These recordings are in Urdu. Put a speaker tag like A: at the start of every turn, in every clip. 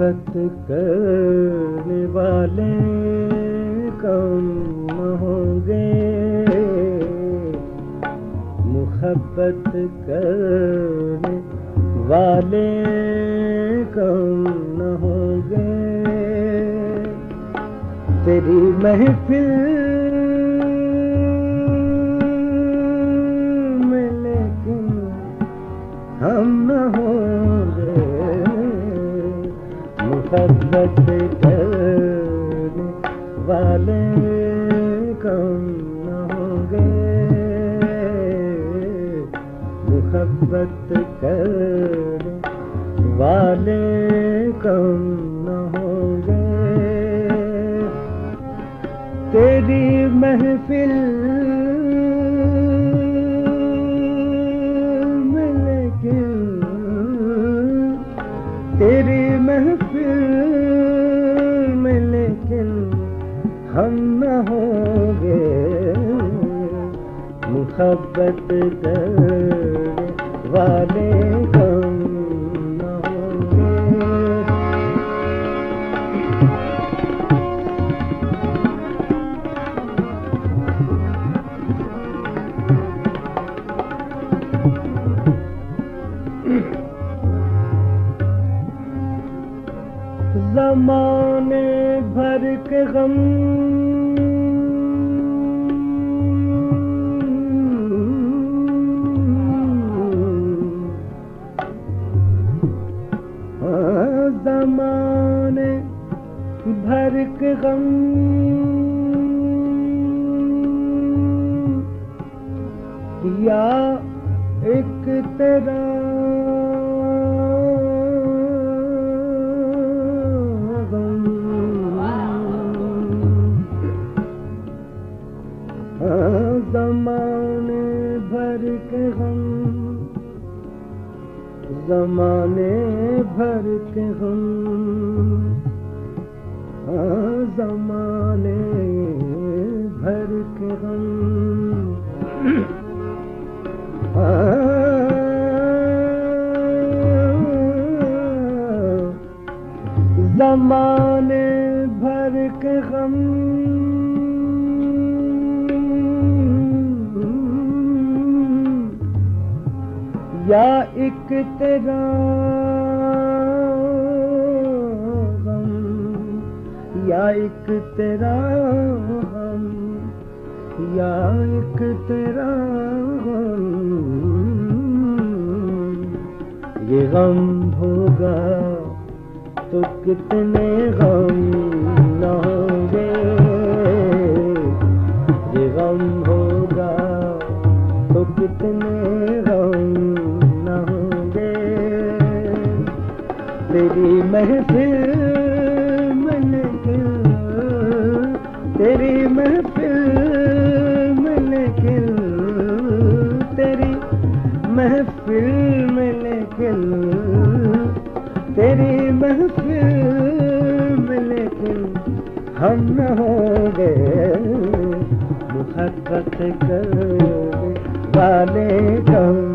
A: محبت کرنے والے کم ہوں گے؟ محبت کرنے والے کم نہ ہوں گے؟ تیری محفل ہوں گے محبت کرنے والے کم نہ ہوں گے تیری محفل تیری محفل میں لیکن ہم نہ ہوں محبت کرنے کے غم زمانے بھر کے غم یا ایک تیرا غم یا ایک تیرا غم یا ایک تیرا غم؟ یہ غم ہوگا تو کتنے غم نہ ہوں گے یہ غم ہوگا تو کتنے غم نہ ہوں گے تیری محفل لیکن تیری محفل میں لیکن ہم نہ ہوں گے۔ محبت کر والے کم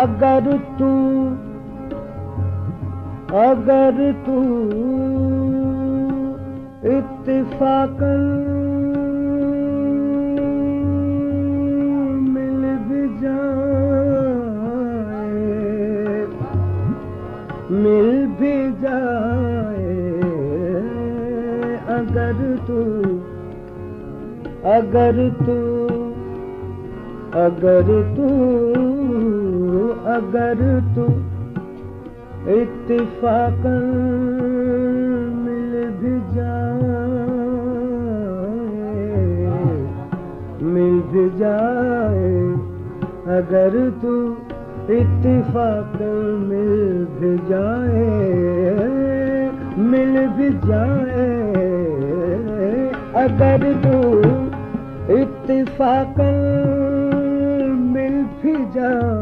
A: اگر تو اگر تو اتفاق مل بھی جائے، مل بھی جائے اگر تو اگر تو اگر تو اگر تو اتفاق مل بھی جائے، مل بھی جائے، اگر تو اتفاق مل بھی جائے، مل بھی جائے، اگر تو اتفاق مل بھی جائے۔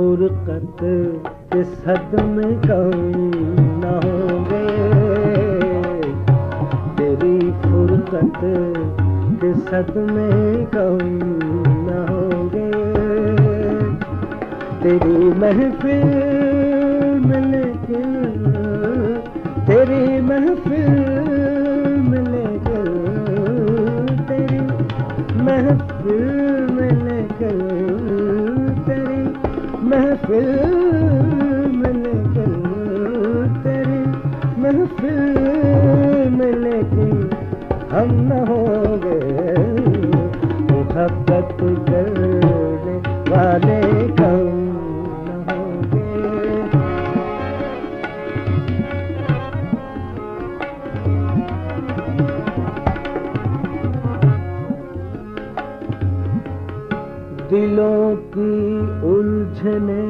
A: فرقت کے صدمے کم نہ ہوں گے تیری فرقت کے صدمے کم نہ ہوں گے تیری محفل میں لیکن تیری محفل میں لیکن تیری محفل ہم نہ ہوں گے۔ محبت کرنے والے کم دلوں کی الجھنے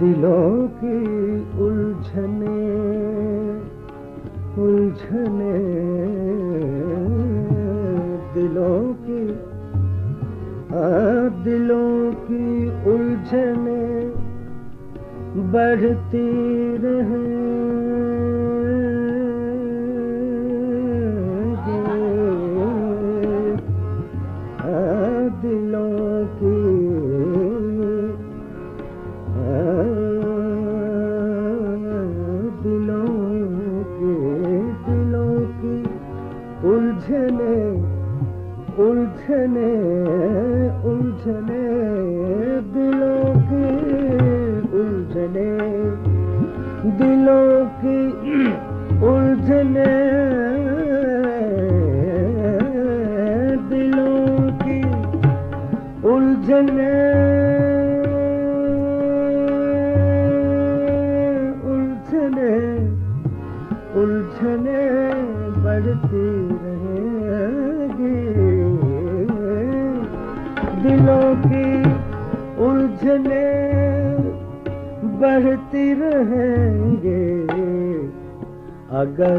A: دلوں کی الجھنے دلوں کی دلوں کی الجھنے بڑھتی رہیں۔ دلوں کی الجھنے دلوں کی الجھنے الجھنے الجھنے بڑھتی رہیں گی۔ دلوں کی الجھنے بڑھتی رہیں گے۔ اگر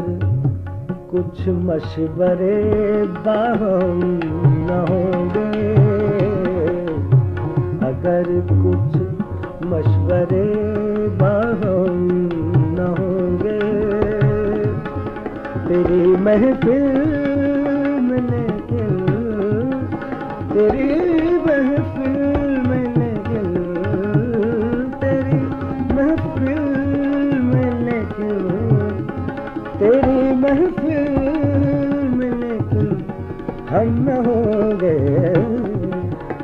A: کچھ مشورے باہم نہ ہوں گے، اگر کچھ مشورے باہم نہ ہوں گے، تیری محفل تیری محفل میں لیکن ہم نہ ہوں گے۔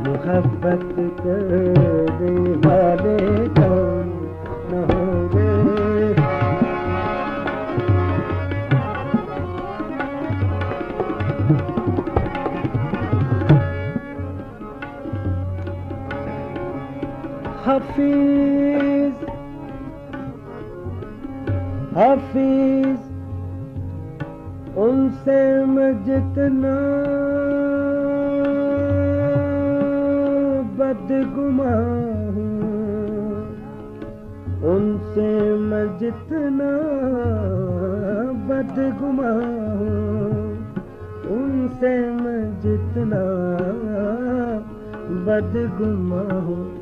A: محبت کرنے والے کم نہ ہوں گے۔ حفیظ حفیظ۔ ان سے میں جتنا بدگما ہوں، ان سے میں جتنا بدگما ہوں، ان سے میں جتنا بدگما ہوں۔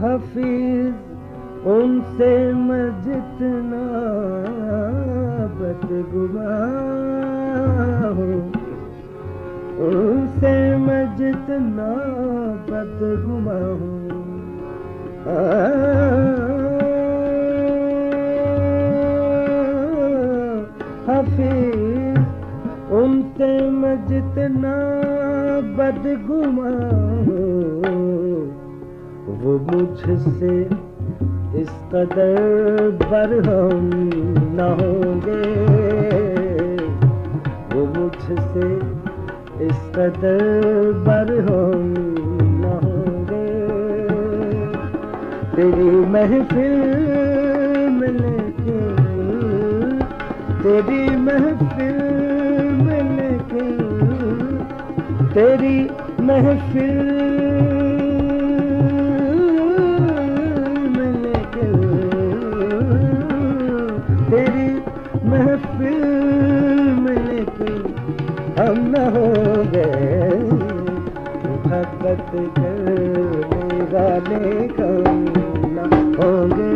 A: حفیظ، ان سے میں جتنا سے میں جتنا بدگما ہوں۔ حفیظ، ان سے میں جتنا بدگما ہوں۔ وہ مجھ سے اس قدر برہم نہ ہوں گے۔ وہ مجھ سے اس قدر بر ہوں نہ ہوں گے۔ تیری محفل میں لیکن تیری محفل میں لیکن تیری محفل محفل میں لیکن ہم نہ ہو گئے محبت کرنے والے کم نہ ہوں گے۔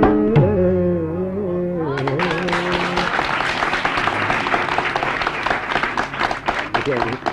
B: جی، جی۔